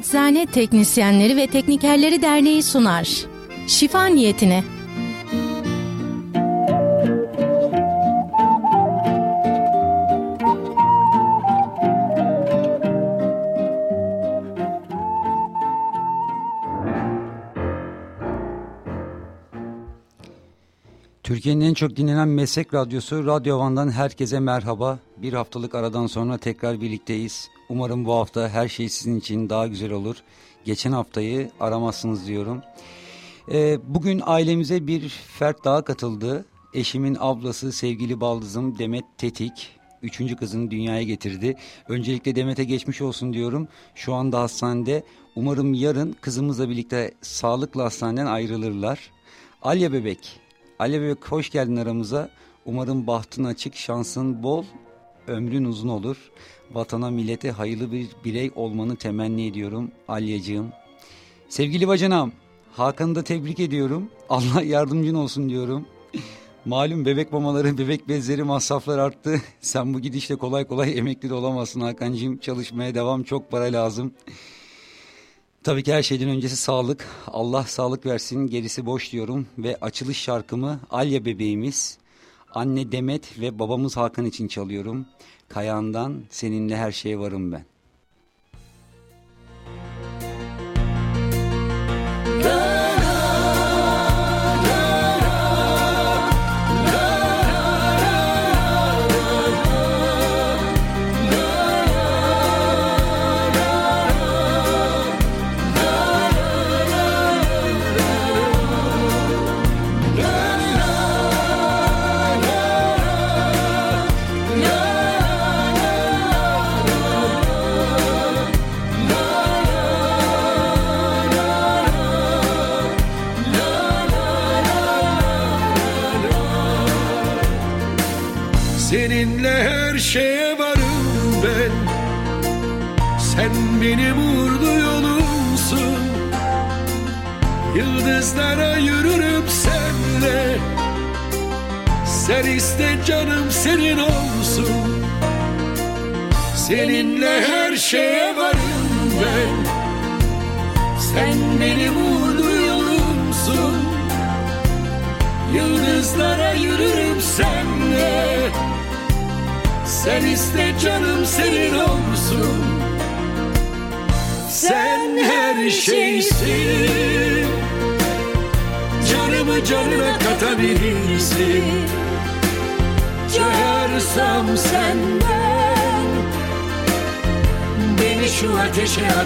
Eczane Teknisyenleri ve Teknikerleri Derneği sunar. Şifa niyetine. Türkiye'nin en çok dinlenen meslek radyosu Radyo Van'dan herkese merhaba. Bir haftalık aradan sonra tekrar birlikteyiz. Umarım bu hafta her şey sizin için daha güzel olur. Geçen haftayı aramazsınız diyorum. Ee, bugün ailemize bir fert daha katıldı. Eşimin ablası sevgili baldızım Demet Tetik. Üçüncü kızını dünyaya getirdi. Öncelikle Demet'e geçmiş olsun diyorum. Şu anda hastanede. Umarım yarın kızımızla birlikte sağlıklı hastaneden ayrılırlar. Alya Bebek Ali Bebek hoş geldin aramıza. Umarım bahtın açık, şansın bol, ömrün uzun olur. Vatana, millete hayırlı bir birey olmanı temenni ediyorum Alyacığım. Sevgili bacanam, Hakan'ı da tebrik ediyorum. Allah yardımcın olsun diyorum. Malum bebek mamaları, bebek bezleri masraflar arttı. Sen bu gidişle kolay kolay emekli de olamazsın Hakan'cığım. Çalışmaya devam, çok para lazım. Tabii ki her şeyden öncesi sağlık. Allah sağlık versin gerisi boş diyorum. Ve açılış şarkımı Alya bebeğimiz, anne Demet ve babamız Hakan için çalıyorum. Kayağından seninle her şeye varım ben. benim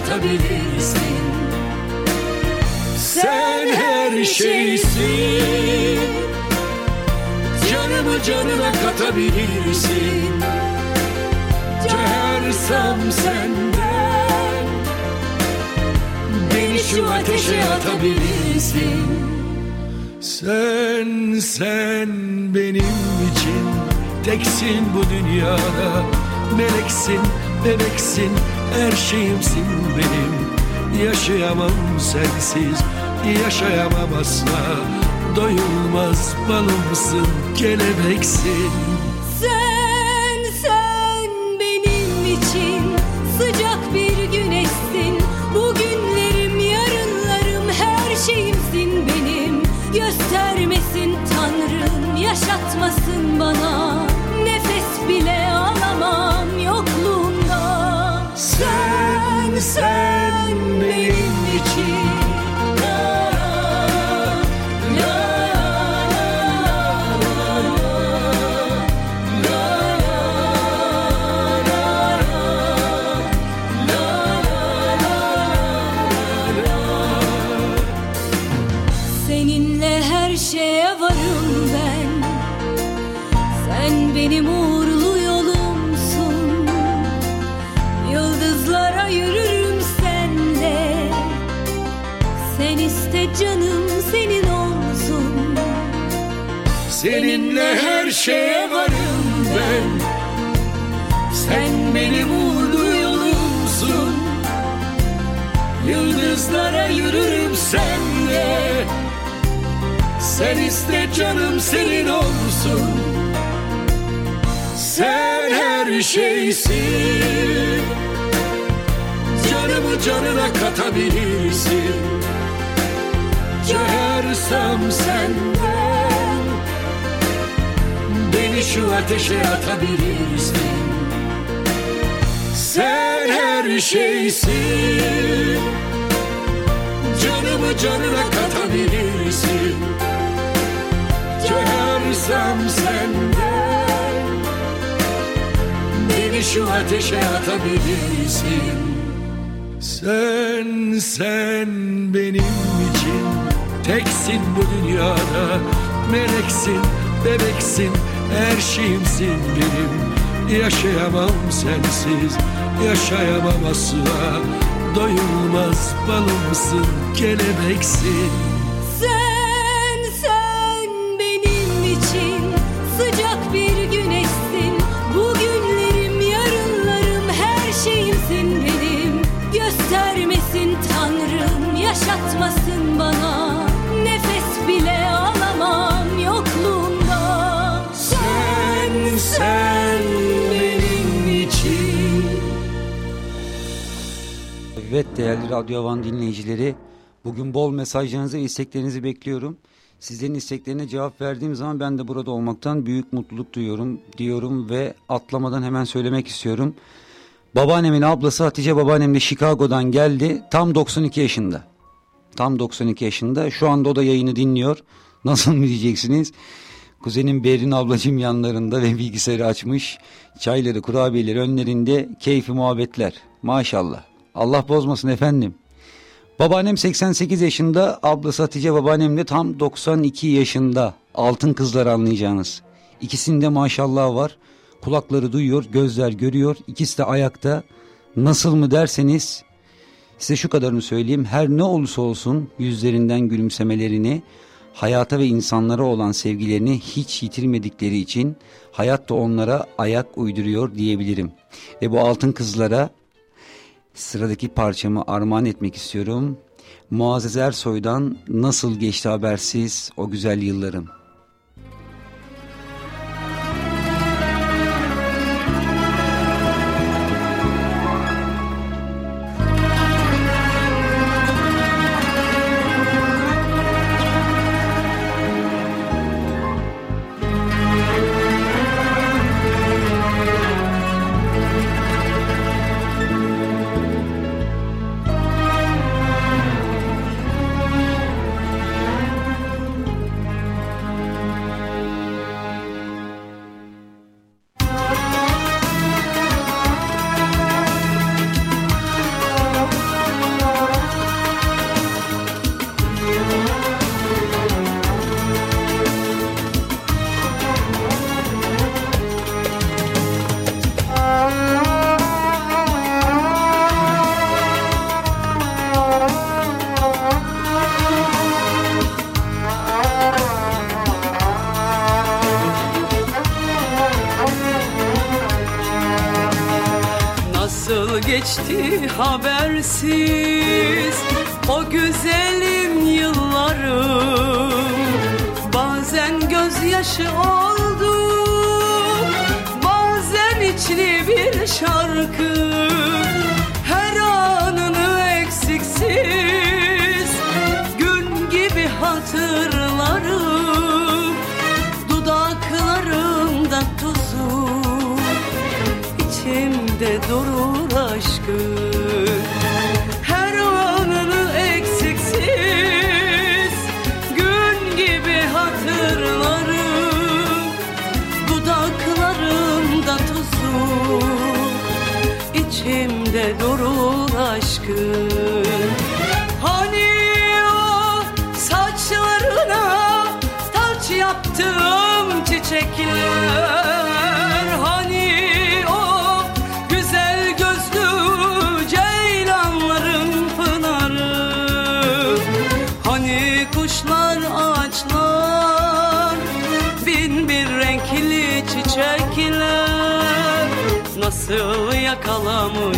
ateşe atabilirsin Sen her şeysin. Canımı canına katabilirsin. Çağırsam senden. Beni şu ateşe atabilirsin. Sen, sen benim için teksin bu dünyada. Meleksin, bebeksin, her şeyimsin benim. Yaşayamam sensiz, yaşayamam asla. Doyulmaz balımsın, kelebeksin Sen, sen benim için sıcak bir güneşsin. Bugünlerim, yarınlarım, her şeyimsin benim. Göstermesin Tanrım, yaşatmasın bana Sen iste canım senin olsun. Sen her şeysin. Canımı canına katabilirsin. Cöhersem senden Beni şu ateşe atabilirsin. Sen her şeysin. Canımı canına katabilirsin Cöhersem senden Beni şu ateşe atabilirsin. Sen, sen benim için Teksin bu dünyada. Meleksin, bebeksin Her şeyimsin benim. Yaşayamam sensiz Yaşayamam asla. Doyulmaz balımsın Kelebeksin Evet değerli Radyo Havan dinleyicileri bugün bol mesajlarınızı isteklerinizi bekliyorum. Sizlerin isteklerine cevap verdiğim zaman ben de burada olmaktan büyük mutluluk duyuyorum diyorum ve atlamadan hemen söylemek istiyorum. Babaannemin ablası Hatice babaannem de Chicago'dan geldi tam 92 yaşında. Tam 92 yaşında şu anda o da yayını dinliyor. Nasıl mı diyeceksiniz? Kuzenim Berin ablacığım yanlarında ve bilgisayarı açmış. Çayları, kurabiyeleri önlerinde keyfi muhabbetler. Maşallah. Allah bozmasın efendim. Babaannem 88 yaşında, ablası Hatice babaannem de tam 92 yaşında. Altın kızlar anlayacağınız. İkisinde maşallah var. Kulakları duyuyor, gözler görüyor. İkisi de ayakta. Nasıl mı derseniz size şu kadarını söyleyeyim. Her ne olursa olsun yüzlerinden gülümsemelerini, hayata ve insanlara olan sevgilerini hiç yitirmedikleri için hayat da onlara ayak uyduruyor diyebilirim. Ve bu altın kızlara sıradaki parçamı armağan etmek istiyorum. Muazzez Ersoy'dan Nasıl Geçti Habersiz O Güzel Yıllarım.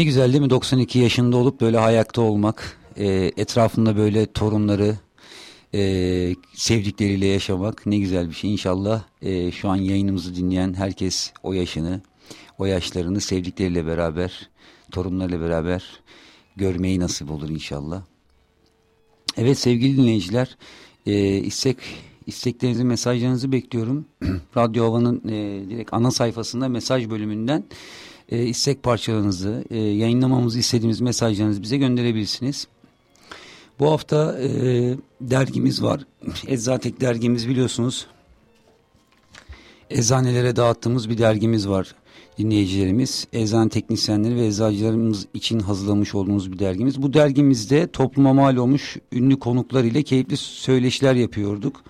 Ne güzel değil mi 92 yaşında olup böyle ayakta olmak, e, etrafında böyle torunları, e, sevdikleriyle yaşamak ne güzel bir şey. İnşallah e, şu an yayınımızı dinleyen herkes o yaşını, o yaşlarını sevdikleriyle beraber, torunlarıyla beraber görmeyi nasip olur inşallah. Evet sevgili dinleyiciler, e, istek isteklerinizi, mesajlarınızı bekliyorum. Radyo Hava'nın e, direkt ana sayfasında mesaj bölümünden e, istek parçalarınızı, e, yayınlamamızı istediğimiz mesajlarınızı bize gönderebilirsiniz. Bu hafta e, dergimiz var. Eczatek dergimiz biliyorsunuz. Eczanelere dağıttığımız bir dergimiz var dinleyicilerimiz. Eczane teknisyenleri ve eczacılarımız için hazırlamış olduğumuz bir dergimiz. Bu dergimizde topluma mal olmuş ünlü konuklar ile keyifli söyleşiler yapıyorduk.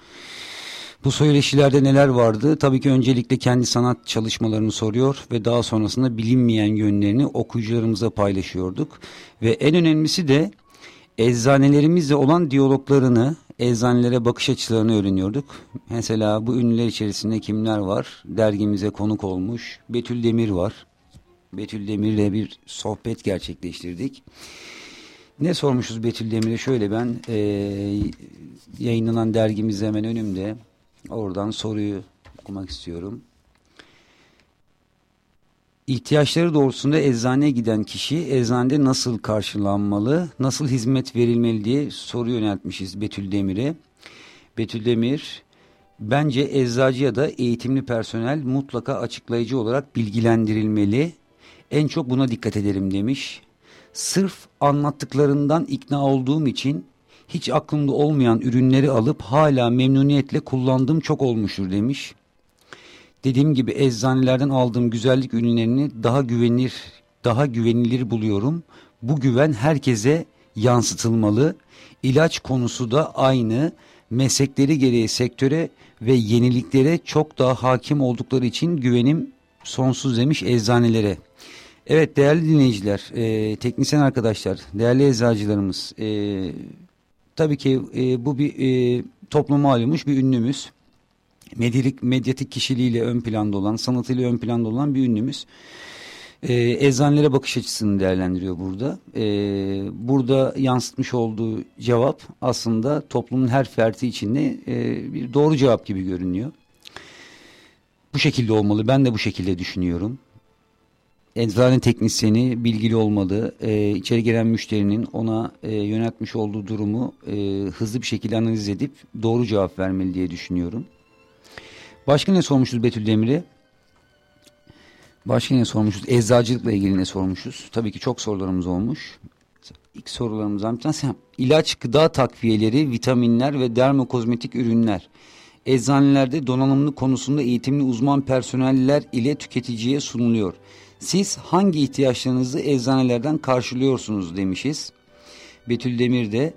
Bu söyleşilerde neler vardı? Tabii ki öncelikle kendi sanat çalışmalarını soruyor ve daha sonrasında bilinmeyen yönlerini okuyucularımıza paylaşıyorduk. Ve en önemlisi de eczanelerimizle olan diyaloglarını, eczanelere bakış açılarını öğreniyorduk. Mesela bu ünlüler içerisinde kimler var? Dergimize konuk olmuş Betül Demir var. Betül Demir'le bir sohbet gerçekleştirdik. Ne sormuşuz Betül Demir'e? Şöyle ben e, yayınlanan dergimiz hemen önümde. Oradan soruyu okumak istiyorum. İhtiyaçları doğrusunda eczaneye giden kişi eczanede nasıl karşılanmalı, nasıl hizmet verilmeli diye soru yöneltmişiz Betül Demir'e. Betül Demir, bence eczacı ya da eğitimli personel mutlaka açıklayıcı olarak bilgilendirilmeli. En çok buna dikkat ederim demiş. Sırf anlattıklarından ikna olduğum için hiç aklımda olmayan ürünleri alıp hala memnuniyetle kullandığım çok olmuştur demiş. Dediğim gibi eczanelerden aldığım güzellik ürünlerini daha güvenilir, daha güvenilir buluyorum. Bu güven herkese yansıtılmalı. İlaç konusu da aynı. Meslekleri gereği sektöre ve yeniliklere çok daha hakim oldukları için güvenim sonsuz demiş eczanelere. Evet değerli dinleyiciler, e, teknisyen arkadaşlar, değerli eczacılarımız, e, tabii ki e, bu bir e, topluma malumuş bir ünlümüz. Medyatik, medyatik kişiliğiyle ön planda olan, sanatıyla ön planda olan bir ünlümüz. E, eczanelere bakış açısını değerlendiriyor burada. E, burada yansıtmış olduğu cevap aslında toplumun her ferti içinde e, bir doğru cevap gibi görünüyor. Bu şekilde olmalı. Ben de bu şekilde düşünüyorum. Eczane teknisyeni bilgili olmalı. E, içeri gelen müşterinin ona e, yöneltmiş olduğu durumu e, hızlı bir şekilde analiz edip doğru cevap vermeli diye düşünüyorum. Başka ne sormuşuz Betül Demir'e? Başka ne sormuşuz? Eczacılıkla ilgili ne sormuşuz? Tabii ki çok sorularımız olmuş. İlk sorularımızdan bir tanesi ilaç, gıda takviyeleri, vitaminler ve dermokozmetik ürünler. Eczanelerde donanımlı konusunda eğitimli uzman personeller ile tüketiciye sunuluyor. Siz hangi ihtiyaçlarınızı eczanelerden karşılıyorsunuz demişiz. Betül Demir de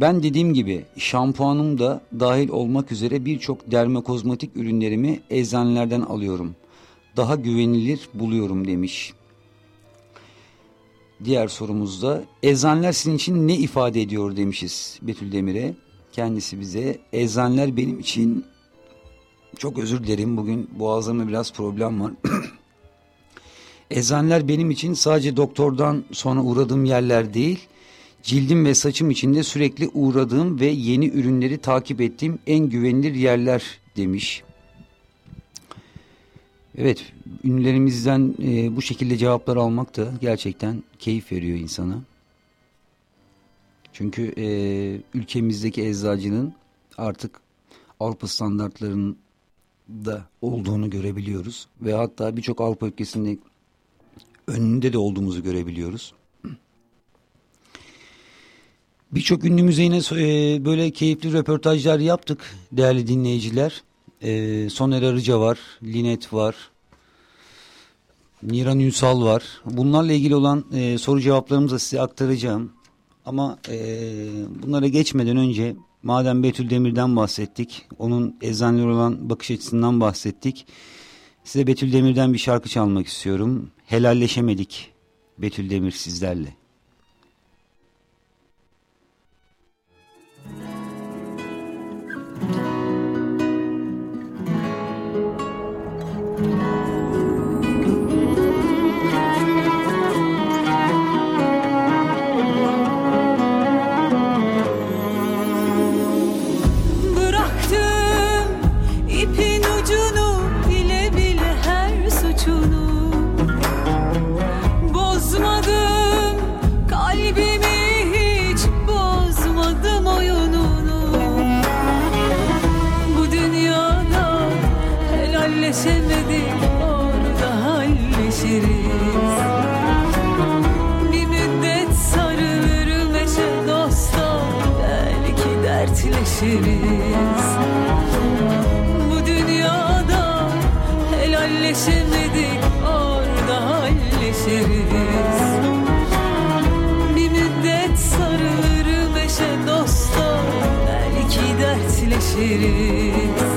ben dediğim gibi şampuanım da dahil olmak üzere birçok dermokozmetik ürünlerimi eczanelerden alıyorum. Daha güvenilir buluyorum demiş. Diğer sorumuzda eczaneler sizin için ne ifade ediyor demişiz Betül Demir'e. Kendisi bize eczaneler benim için çok özür dilerim bugün boğazımda biraz problem var. Eczaneler benim için sadece doktordan sonra uğradığım yerler değil, cildim ve saçım için de sürekli uğradığım ve yeni ürünleri takip ettiğim en güvenilir yerler demiş. Evet, ünlülerimizden e, bu şekilde cevaplar almak da gerçekten keyif veriyor insana. Çünkü e, ülkemizdeki eczacının artık Avrupa standartlarında olduğunu görebiliyoruz. Ve hatta birçok Avrupa ülkesinde önünde de olduğumuzu görebiliyoruz. Birçok ünlümüze yine e, böyle keyifli röportajlar yaptık değerli dinleyiciler. E, Soner Arıca var, Linet var, Niran Ünsal var. Bunlarla ilgili olan e, soru cevaplarımızı da size aktaracağım. Ama bunlara geçmeden önce madem Betül Demir'den bahsettik, onun eczaneler olan bakış açısından bahsettik. Size Betül Demir'den bir şarkı çalmak istiyorum. Helalleşemedik Betül Demir sizlerle. Dertleşiriz Bu dünyada helalleşemedik orada halleşiriz. Bir müddet sarılır meşe dosta belki dertleşiriz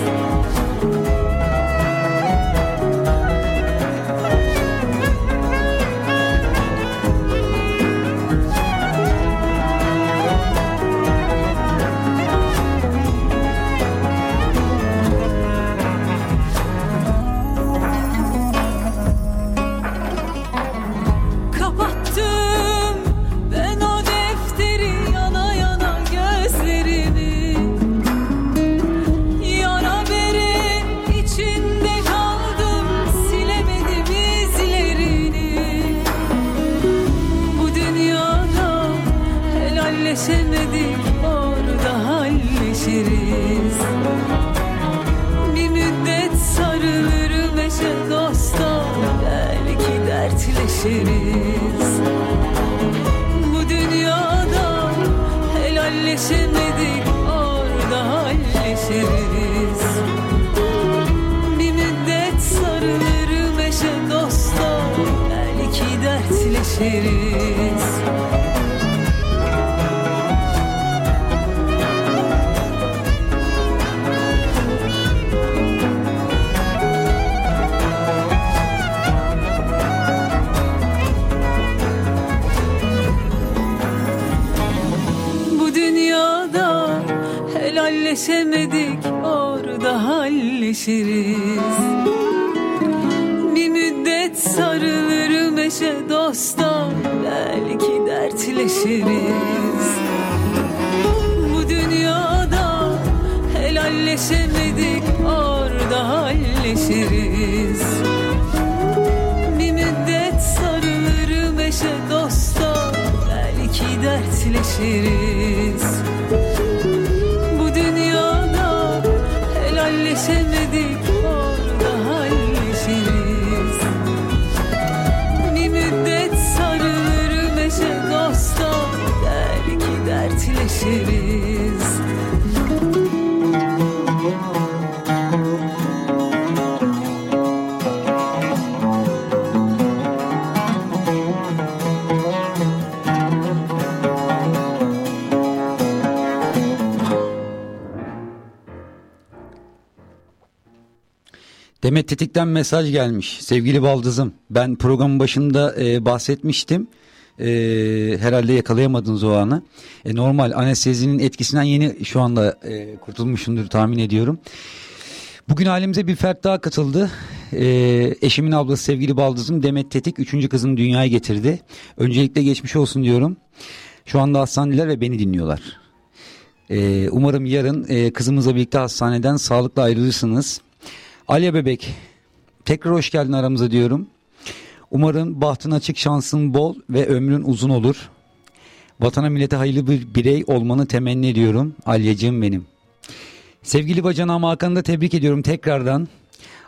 belki Tetik'ten mesaj gelmiş. Sevgili Baldızım ben programın başında e, bahsetmiştim. E, herhalde yakalayamadınız o anı. E, normal anestezinin etkisinden yeni şu anda e, kurtulmuşumdur tahmin ediyorum. Bugün ailemize bir fert daha katıldı. E, eşimin ablası sevgili Baldızım Demet Tetik üçüncü kızını dünyaya getirdi. Öncelikle geçmiş olsun diyorum. Şu anda hastaneler ve beni dinliyorlar. E, umarım yarın e, kızımızla birlikte hastaneden sağlıkla ayrılırsınız. Alya Bebek tekrar hoş geldin aramıza diyorum. Umarım bahtın açık şansın bol ve ömrün uzun olur. Vatana millete hayırlı bir birey olmanı temenni ediyorum. Alyacığım benim. Sevgili bacanağım Hakan'ı da tebrik ediyorum tekrardan.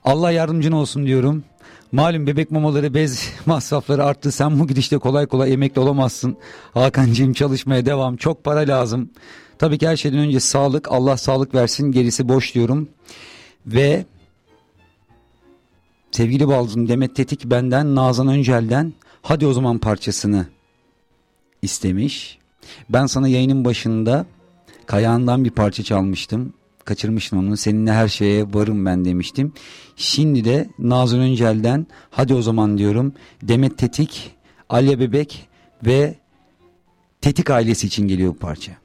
Allah yardımcın olsun diyorum. Malum bebek mamaları bez masrafları arttı. Sen bu gidişte kolay kolay emekli olamazsın. Hakan'cığım çalışmaya devam. Çok para lazım. Tabii ki her şeyden önce sağlık. Allah sağlık versin. Gerisi boş diyorum. Ve sevgili Baldızım Demet Tetik benden Nazan Öncel'den hadi o zaman parçasını istemiş. Ben sana yayının başında kayağından bir parça çalmıştım. Kaçırmıştım onu. Seninle her şeye varım ben demiştim. Şimdi de Nazan Öncel'den hadi o zaman diyorum. Demet Tetik, Alya Bebek ve Tetik ailesi için geliyor bu parça.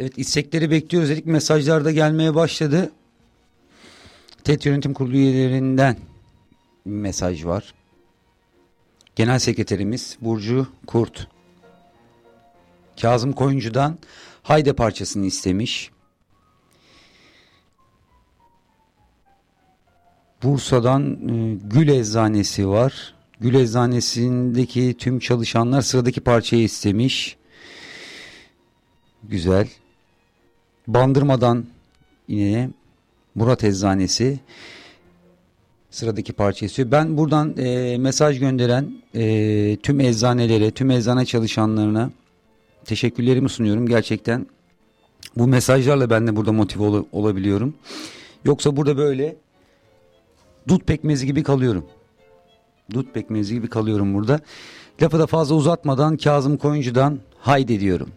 Evet istekleri bekliyoruz dedik. Mesajlar da gelmeye başladı. TED Yönetim Kurulu üyelerinden mesaj var. Genel Sekreterimiz Burcu Kurt. Kazım Koyuncu'dan Hayde parçasını istemiş. Bursa'dan e, Gül Eczanesi var. Gül Eczanesi'ndeki tüm çalışanlar sıradaki parçayı istemiş. Güzel. Bandırmadan yine Murat Eczanesi sıradaki parça istiyor. Ben buradan e, mesaj gönderen e, tüm eczanelere, tüm eczane çalışanlarına teşekkürlerimi sunuyorum. Gerçekten bu mesajlarla ben de burada motive ol- olabiliyorum. Yoksa burada böyle dut pekmezi gibi kalıyorum. Dut pekmezi gibi kalıyorum burada. Lafı da fazla uzatmadan Kazım Koyuncu'dan haydi diyorum.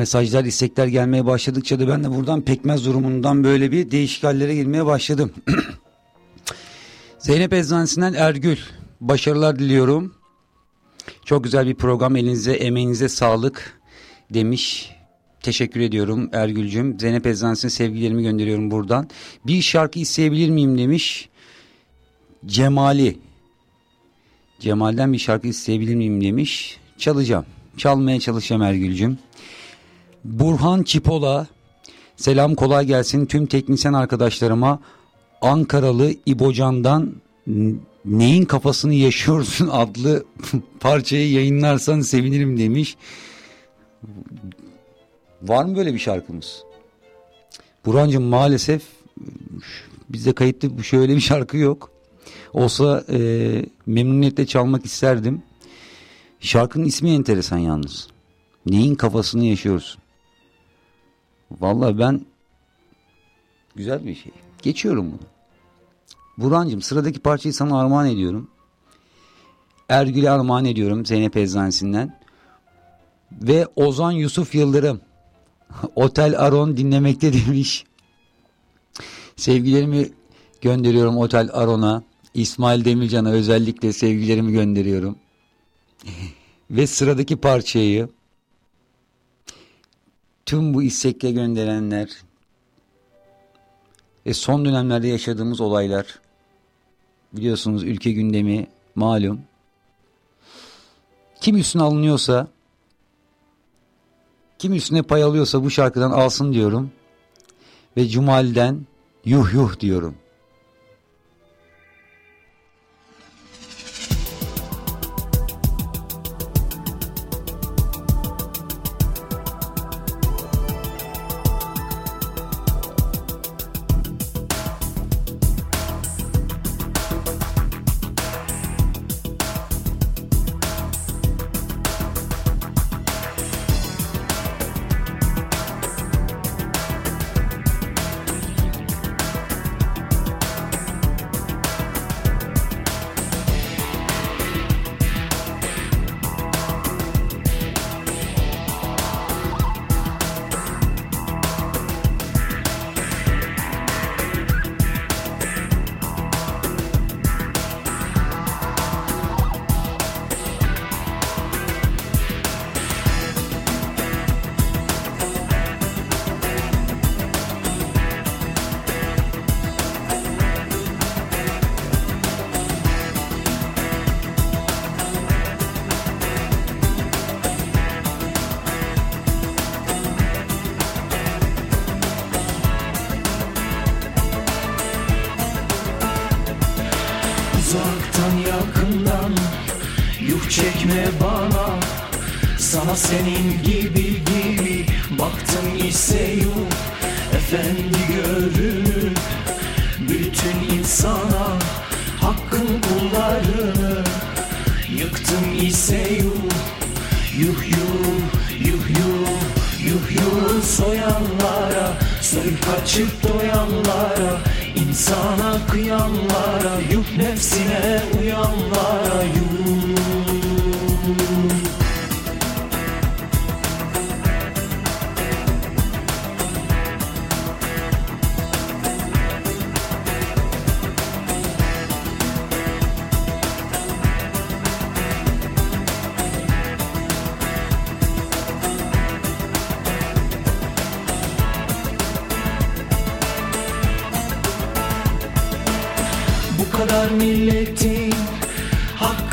Mesajlar istekler gelmeye başladıkça da ben de buradan pekmez durumundan böyle bir değişik hallere girmeye başladım. Zeynep Eczanesi'nden Ergül başarılar diliyorum. Çok güzel bir program elinize emeğinize sağlık demiş. Teşekkür ediyorum Ergül'cüm. Zeynep Eczanesi'ne sevgilerimi gönderiyorum buradan. Bir şarkı isteyebilir miyim demiş. Cemali. Cemal'den bir şarkı isteyebilir miyim demiş. Çalacağım. Çalmaya çalışacağım Ergül'cüm. Burhan Çipola. Selam kolay gelsin tüm teknisyen arkadaşlarıma. Ankaralı İbocan'dan Neyin Kafasını Yaşıyorsun adlı parçayı yayınlarsan sevinirim demiş. Var mı böyle bir şarkımız? Burhan'cığım maalesef bizde kayıtlı şöyle bir şarkı yok. Olsa e, memnuniyetle çalmak isterdim. Şarkının ismi enteresan yalnız. Neyin kafasını yaşıyorsun? Vallahi ben güzel bir şey. Geçiyorum bunu. Burhan'cığım sıradaki parçayı sana armağan ediyorum. Ergül'e armağan ediyorum Zeynep Eczanesi'nden. Ve Ozan Yusuf Yıldırım. Otel Aron dinlemekte demiş. Sevgilerimi gönderiyorum Otel Aron'a. İsmail Demircan'a özellikle sevgilerimi gönderiyorum. Ve sıradaki parçayı tüm bu istekle gönderenler ve son dönemlerde yaşadığımız olaylar biliyorsunuz ülke gündemi malum. Kim üstüne alınıyorsa kim üstüne pay alıyorsa bu şarkıdan alsın diyorum. Ve Cumal'den yuh yuh diyorum.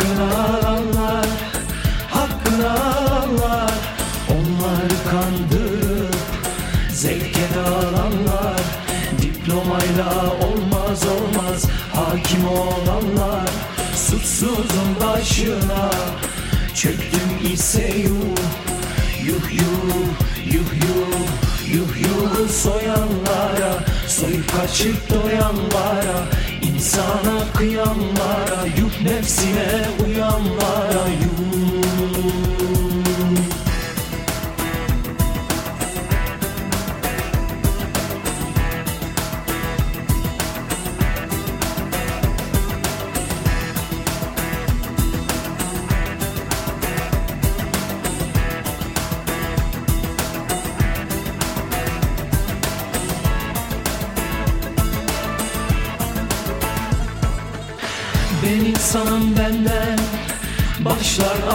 Hakkını alanlar Hakkını kandırıp zevke dalanlar Diplomayla olmaz olmaz. Hakim olanlar Suçsuzun başına. Çöktüm ise yuh yuh yuh yuh yuh soyanlara. Soyup kaçıp doyanlara insana kıyanlara Yuh nefsine uyanlara yuh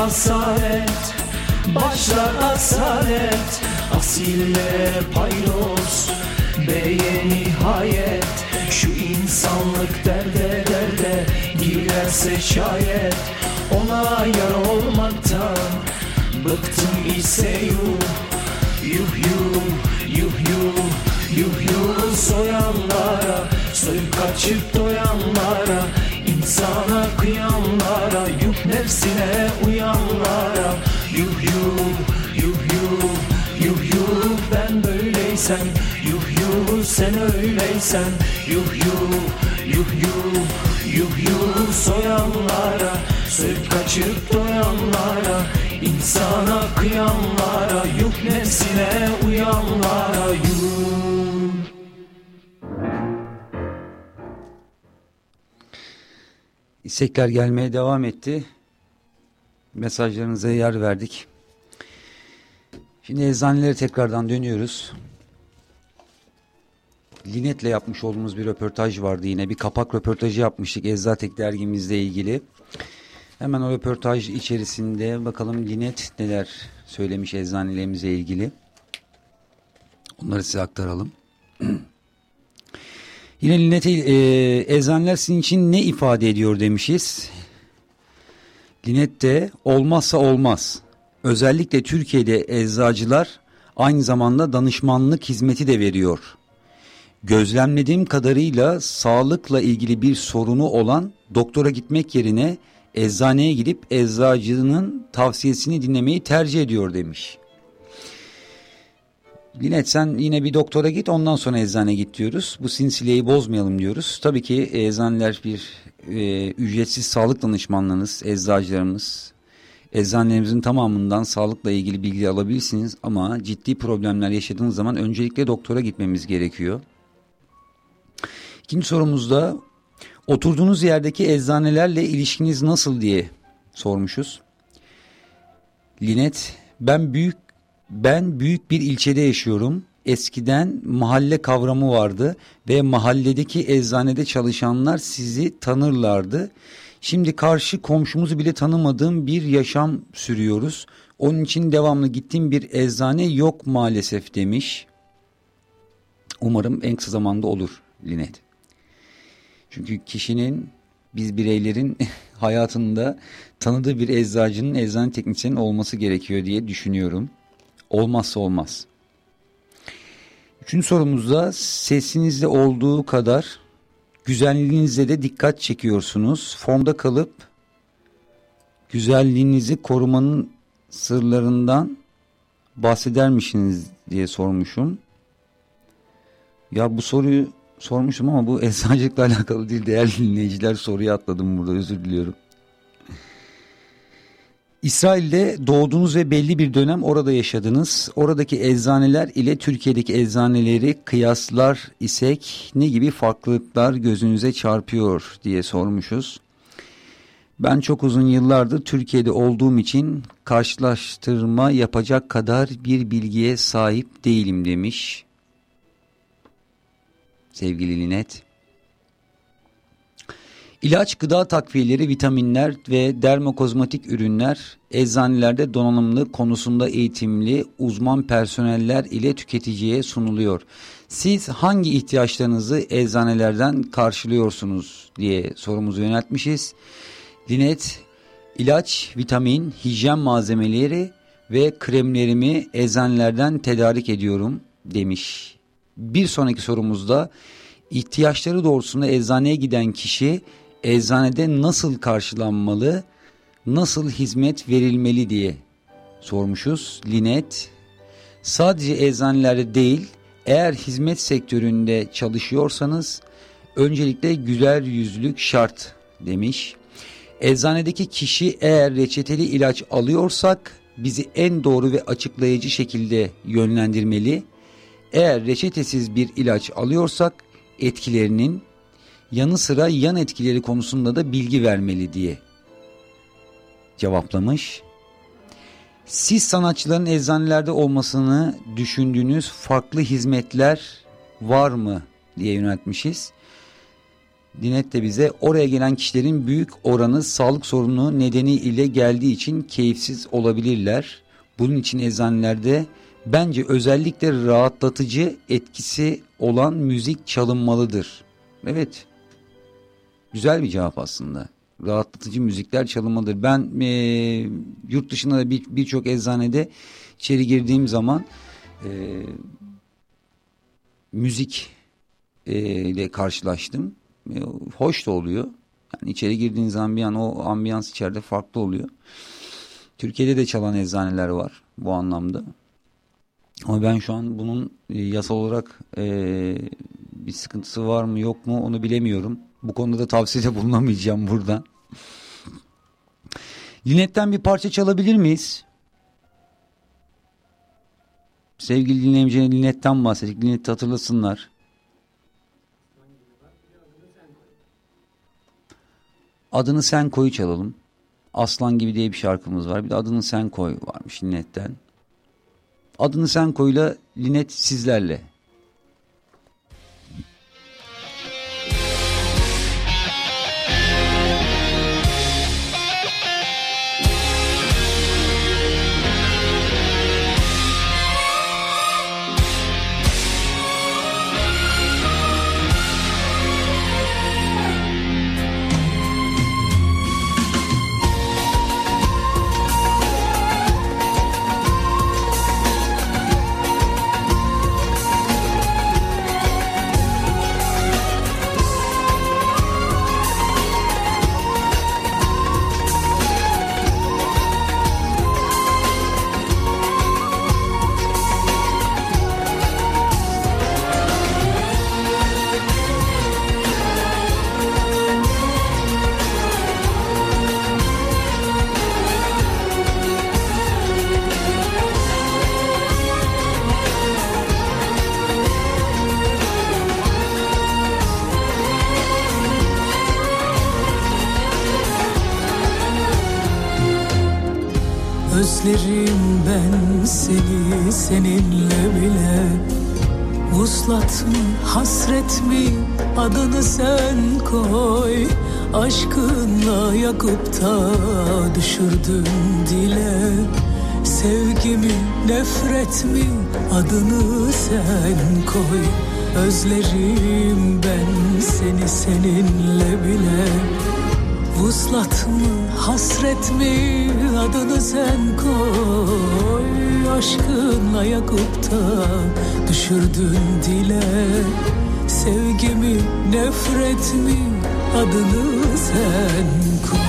asalet Başlar asalet. Asille paydos Beye nihayet. Şu insanlık derde derde Girerse şayet. Ona yar olmaktan Bıktım ise yuh. Yuh yuh yuh yuh Yuh yuh soyanlara Soyup kaçıp doyanlara insana kıyanlara Yuh nefsine uyanlara. Yuh yuh yuh yuh Yuh yuh ben böyleysem. Yuh yuh sen öyleysen. Yuh yuh yuh yuh Yuh yuh soyanlara. Soyup kaçıp doyanlara. İnsana kıyanlara Yuh nefsine uyanlara. Yuh İstekler gelmeye devam etti. Mesajlarınıza yer verdik. Şimdi eczanelere tekrardan dönüyoruz. Linet'le yapmış olduğumuz bir röportaj vardı yine. Bir kapak röportajı yapmıştık Eczatek dergimizle ilgili. Hemen o röportaj içerisinde bakalım Linet neler söylemiş eczanelerimize ilgili. Onları size aktaralım. Yine Linet'e e, eczaneler sizin için ne ifade ediyor demişiz. Linet de olmazsa olmaz. Özellikle Türkiye'de eczacılar aynı zamanda danışmanlık hizmeti de veriyor. Gözlemlediğim kadarıyla sağlıkla ilgili bir sorunu olan doktora gitmek yerine eczaneye gidip eczacının tavsiyesini dinlemeyi tercih ediyor demiş. Linet sen yine bir doktora git ondan sonra eczane git diyoruz. Bu sinsileyi bozmayalım diyoruz. Tabii ki eczaneler bir e, ücretsiz sağlık danışmanlığınız, eczacılarımız, eczanelerimizin tamamından sağlıkla ilgili bilgi alabilirsiniz. Ama ciddi problemler yaşadığınız zaman öncelikle doktora gitmemiz gerekiyor. İkinci sorumuzda oturduğunuz yerdeki eczanelerle ilişkiniz nasıl diye sormuşuz. Linet ben büyük ben büyük bir ilçede yaşıyorum. Eskiden mahalle kavramı vardı ve mahalledeki eczanede çalışanlar sizi tanırlardı. Şimdi karşı komşumuzu bile tanımadığım bir yaşam sürüyoruz. Onun için devamlı gittiğim bir eczane yok maalesef demiş. Umarım en kısa zamanda olur Linet. Çünkü kişinin biz bireylerin hayatında tanıdığı bir eczacının eczane teknisyenin olması gerekiyor diye düşünüyorum. Olmazsa olmaz. Üçüncü sorumuzda sesinizde olduğu kadar güzelliğinizle de dikkat çekiyorsunuz. Formda kalıp güzelliğinizi korumanın sırlarından bahseder misiniz diye sormuşum. Ya bu soruyu sormuşum ama bu eczacılıkla alakalı değil değerli dinleyiciler soruyu atladım burada özür diliyorum. İsrail'de doğdunuz ve belli bir dönem orada yaşadınız. Oradaki eczaneler ile Türkiye'deki eczaneleri kıyaslar isek ne gibi farklılıklar gözünüze çarpıyor diye sormuşuz. Ben çok uzun yıllardır Türkiye'de olduğum için karşılaştırma yapacak kadar bir bilgiye sahip değilim demiş. Sevgili Linet. İlaç, gıda takviyeleri, vitaminler ve dermokozmetik ürünler eczanelerde donanımlı konusunda eğitimli uzman personeller ile tüketiciye sunuluyor. Siz hangi ihtiyaçlarınızı eczanelerden karşılıyorsunuz diye sorumuzu yöneltmişiz. Linet, ilaç, vitamin, hijyen malzemeleri ve kremlerimi eczanelerden tedarik ediyorum demiş. Bir sonraki sorumuzda ihtiyaçları doğrusunda eczaneye giden kişi eczanede nasıl karşılanmalı, nasıl hizmet verilmeli diye sormuşuz. Linet sadece eczanelerde değil eğer hizmet sektöründe çalışıyorsanız öncelikle güler yüzlük şart demiş. Eczanedeki kişi eğer reçeteli ilaç alıyorsak bizi en doğru ve açıklayıcı şekilde yönlendirmeli. Eğer reçetesiz bir ilaç alıyorsak etkilerinin yanı sıra yan etkileri konusunda da bilgi vermeli diye cevaplamış. Siz sanatçıların eczanelerde olmasını düşündüğünüz farklı hizmetler var mı diye yöneltmişiz. Dinet de bize oraya gelen kişilerin büyük oranı sağlık sorunu nedeniyle geldiği için keyifsiz olabilirler. Bunun için eczanelerde bence özellikle rahatlatıcı etkisi olan müzik çalınmalıdır. Evet güzel bir cevap aslında. Rahatlatıcı müzikler çalınmalıdır. Ben e, yurt dışında da birçok bir eczanede içeri girdiğim zaman e, müzik e, ile karşılaştım. E, hoş da oluyor. Yani içeri girdiğiniz ambiyan, o ambiyans içeride farklı oluyor. Türkiye'de de çalan eczaneler var bu anlamda. Ama ben şu an bunun e, yasal olarak e, bir sıkıntısı var mı yok mu onu bilemiyorum. Bu konuda da tavsiyede bulunamayacağım burada. Linet'ten bir parça çalabilir miyiz? Sevgili dinleyicilerine Linet'ten bahsettik. Linet'i hatırlasınlar. Adını Sen Koy'u çalalım. Aslan gibi diye bir şarkımız var. Bir de Adını Sen Koy varmış Linet'ten. Adını Sen Koy'la Linet sizlerle. Adını sen koy. Aşkınla yakıp da düşürdün dile. Sevgimi nefret mi? Adını sen koy. Özlerim ben seni seninle bile. Vuslat mı hasret mi? Adını sen koy. Aşkınla yakıp da düşürdün dile Sevgimi nefret mi adını sen koy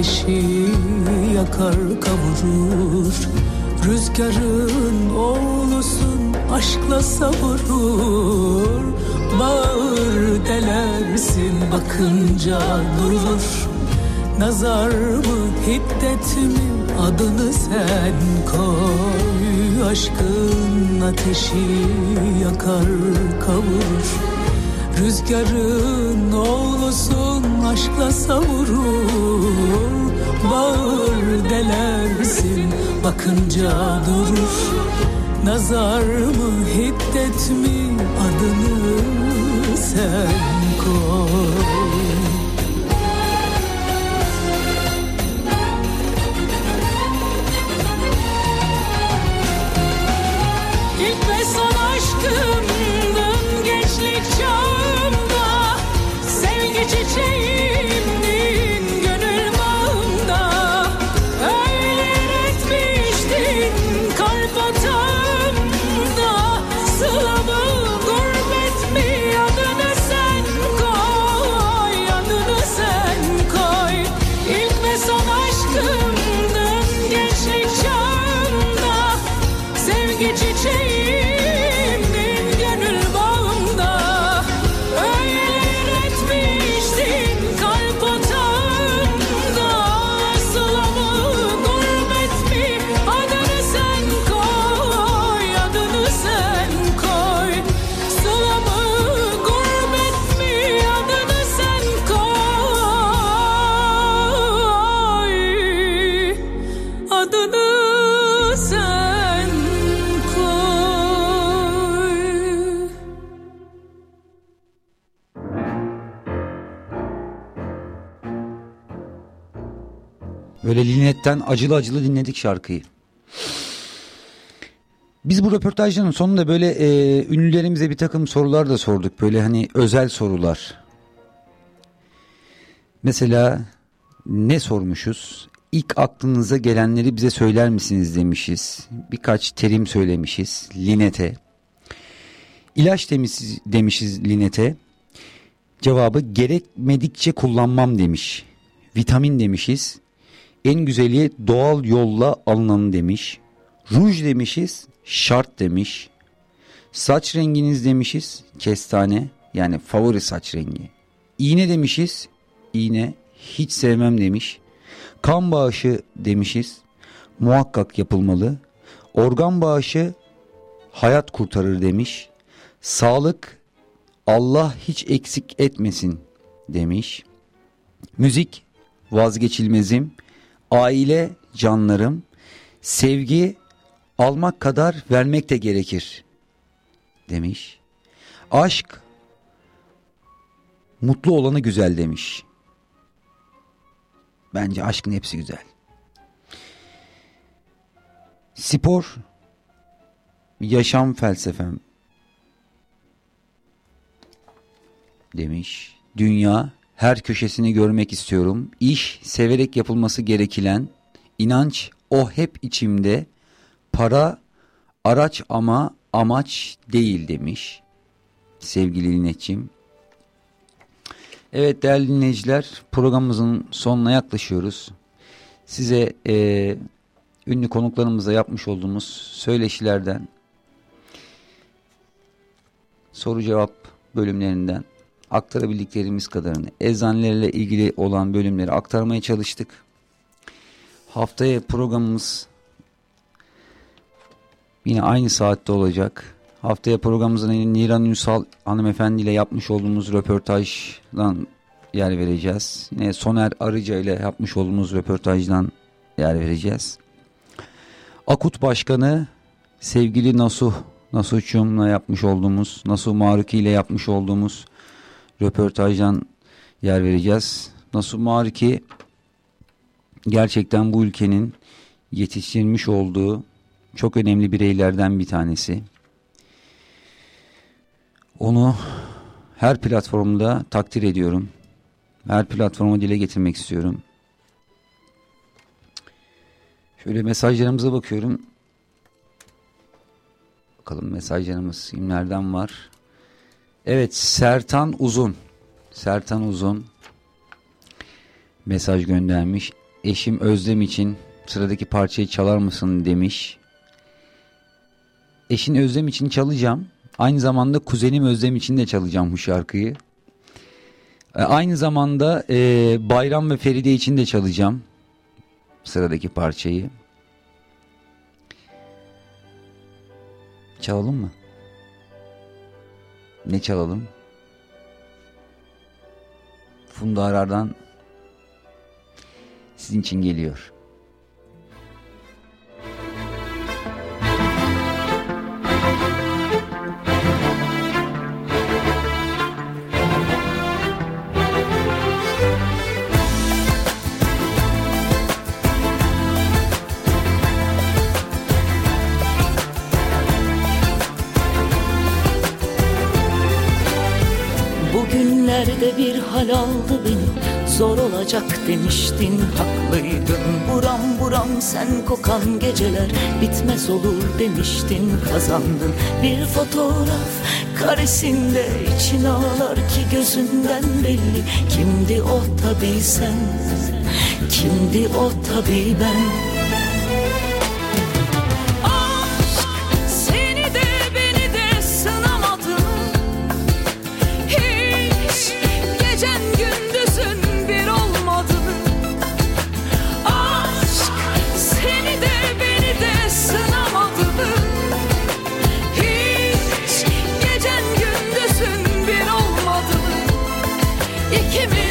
ateşi yakar kavurur. Rüzgarın oğlusun aşkla savurur. Bağır delersin bakınca durur. Nazar mı hiddet mi adını sen koy. Aşkın ateşi yakar kavurur Rüzgarın oğlusun aşkla savurur Bağır delersin bakınca durur. Nazar mı hiddet mi adını sen koy. İlk ve son aşkımdın Sevgi Linet'ten acılı acılı dinledik şarkıyı. Biz bu röportajların sonunda böyle e, ünlülerimize bir takım sorular da sorduk. Böyle hani özel sorular. Mesela ne sormuşuz? İlk aklınıza gelenleri bize söyler misiniz demişiz. Birkaç terim söylemişiz Linet'e. İlaç demişiz, demişiz Linet'e. Cevabı gerekmedikçe kullanmam demiş. Vitamin demişiz. En güzeli doğal yolla alınanı demiş. Ruj demişiz, şart demiş. Saç renginiz demişiz, kestane yani favori saç rengi. İğne demişiz, iğne hiç sevmem demiş. Kan bağışı demişiz, muhakkak yapılmalı. Organ bağışı hayat kurtarır demiş. Sağlık Allah hiç eksik etmesin demiş. Müzik vazgeçilmezim. Aile canlarım. Sevgi almak kadar vermek de gerekir demiş. Aşk mutlu olanı güzel demiş. Bence aşkın hepsi güzel. Spor yaşam felsefem demiş. Dünya her köşesini görmek istiyorum. İş severek yapılması gereken inanç o hep içimde. Para araç ama amaç değil demiş. Sevgili Linetçim. Evet değerli dinleyiciler programımızın sonuna yaklaşıyoruz. Size e, ünlü konuklarımıza yapmış olduğumuz söyleşilerden soru cevap bölümlerinden aktarabildiklerimiz kadarını eczanelerle ilgili olan bölümleri aktarmaya çalıştık. Haftaya programımız yine aynı saatte olacak. Haftaya programımızda Niran Ünsal hanımefendi ile yapmış olduğumuz röportajdan yer vereceğiz. Yine Soner Arıca ile yapmış olduğumuz röportajdan yer vereceğiz. Akut Başkanı sevgili Nasuh Nasuh'cumla yapmış olduğumuz, Nasuh Maruki ile yapmış olduğumuz röportajdan yer vereceğiz. Nasuh Maruki gerçekten bu ülkenin yetiştirmiş olduğu çok önemli bireylerden bir tanesi. Onu her platformda takdir ediyorum. Her platforma dile getirmek istiyorum. Şöyle mesajlarımıza bakıyorum. Bakalım mesajlarımız kimlerden var? Evet Sertan Uzun. Sertan Uzun. mesaj göndermiş. Eşim Özlem için sıradaki parçayı çalar mısın demiş. Eşin Özlem için çalacağım. Aynı zamanda kuzenim Özlem için de çalacağım bu şarkıyı. E, Aynı zamanda e, Bayram ve Feride için de çalacağım sıradaki parçayı. Çalalım mı? Ne çalalım? Funda Arar'dan sizin için geliyor. Aldı beni. Zor olacak demiştin haklıydın. Buram buram sen kokan geceler Bitmez olur demiştin kazandın. Bir fotoğraf karesinde için ağlar ki gözünden belli. Kimdi o tabi sen? Kimdi o tabi ben İkimiz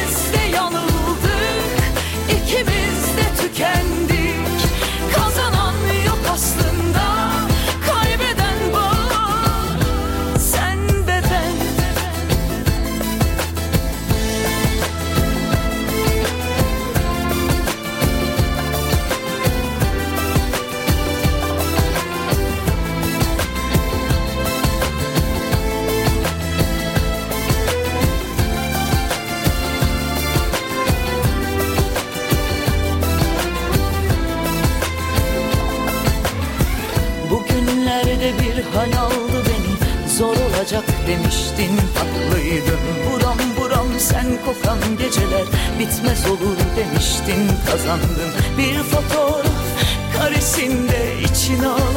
kazandın Bir fotoğraf karesinde için ağlar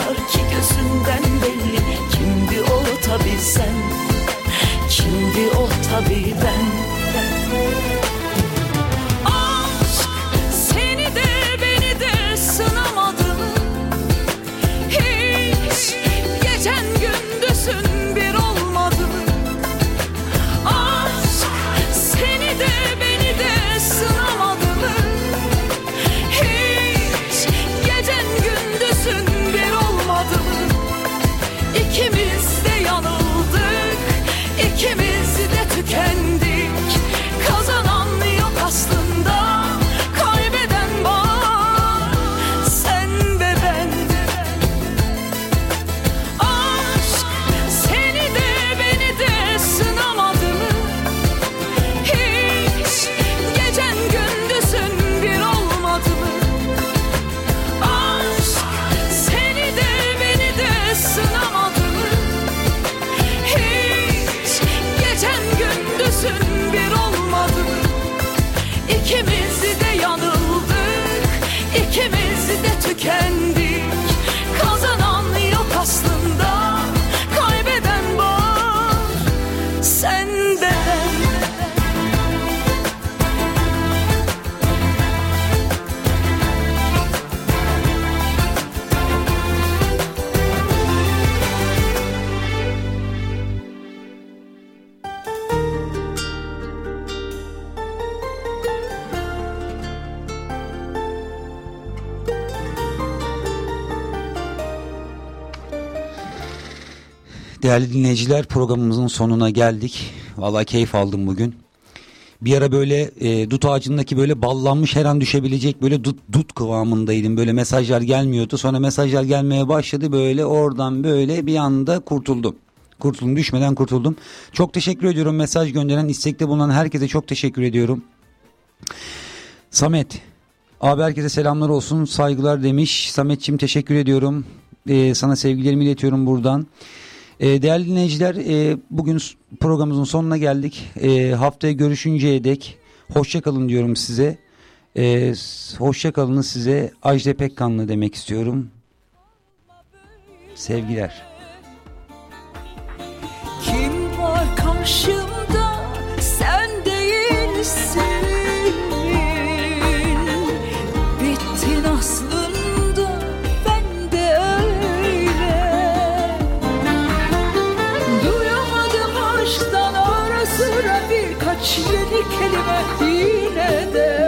Değerli dinleyiciler programımızın sonuna geldik. Vallahi keyif aldım bugün. Bir ara böyle e, dut ağacındaki böyle ballanmış her an düşebilecek böyle dut, dut kıvamındaydım. Böyle mesajlar gelmiyordu. Sonra mesajlar gelmeye başladı. Böyle oradan böyle bir anda kurtuldum. Kurtuldum düşmeden kurtuldum. Çok teşekkür ediyorum mesaj gönderen istekte bulunan herkese çok teşekkür ediyorum. Samet abi herkese selamlar olsun saygılar demiş. Sametçim teşekkür ediyorum. Ee, sana sevgilerimi iletiyorum buradan. Ee, değerli dinleyiciler e, bugün programımızın sonuna geldik. Ee, haftaya görüşünceye dek hoşçakalın diyorum size. Ee, hoşçakalını size Ajde Pekkanlı demek istiyorum. Sevgiler. Kim var karşımda kelime yine de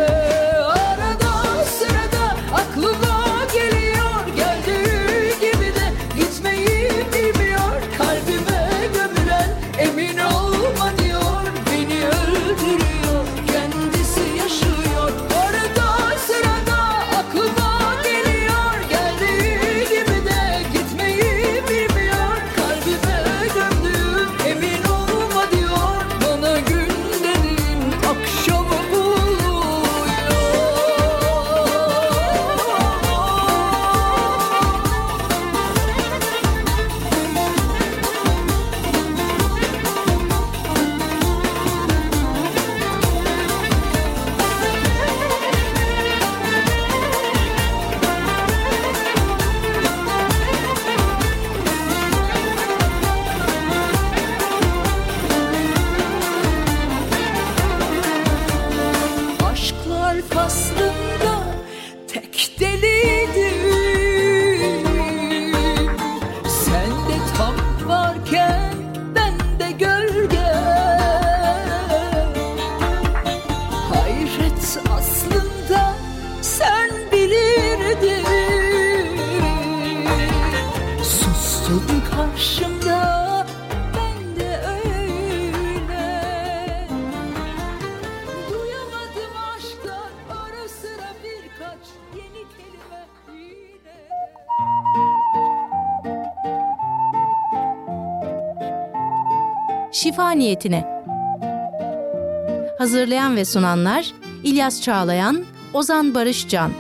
niyetine. Hazırlayan ve sunanlar İlyas Çağlayan, Ozan Barışcan.